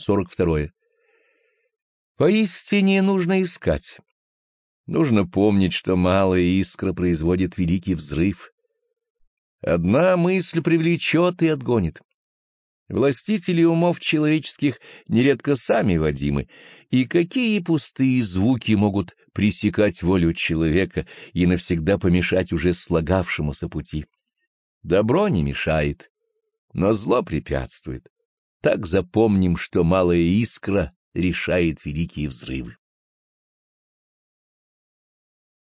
42. Поистине нужно искать. Нужно помнить, что малая искра производит великий взрыв. Одна мысль привлечет и отгонит. Властители умов человеческих нередко сами водимы, и какие пустые звуки могут пресекать волю человека и навсегда помешать уже слагавшемуся пути. Добро не мешает, но зло препятствует. Так запомним, что малая искра решает великие взрывы.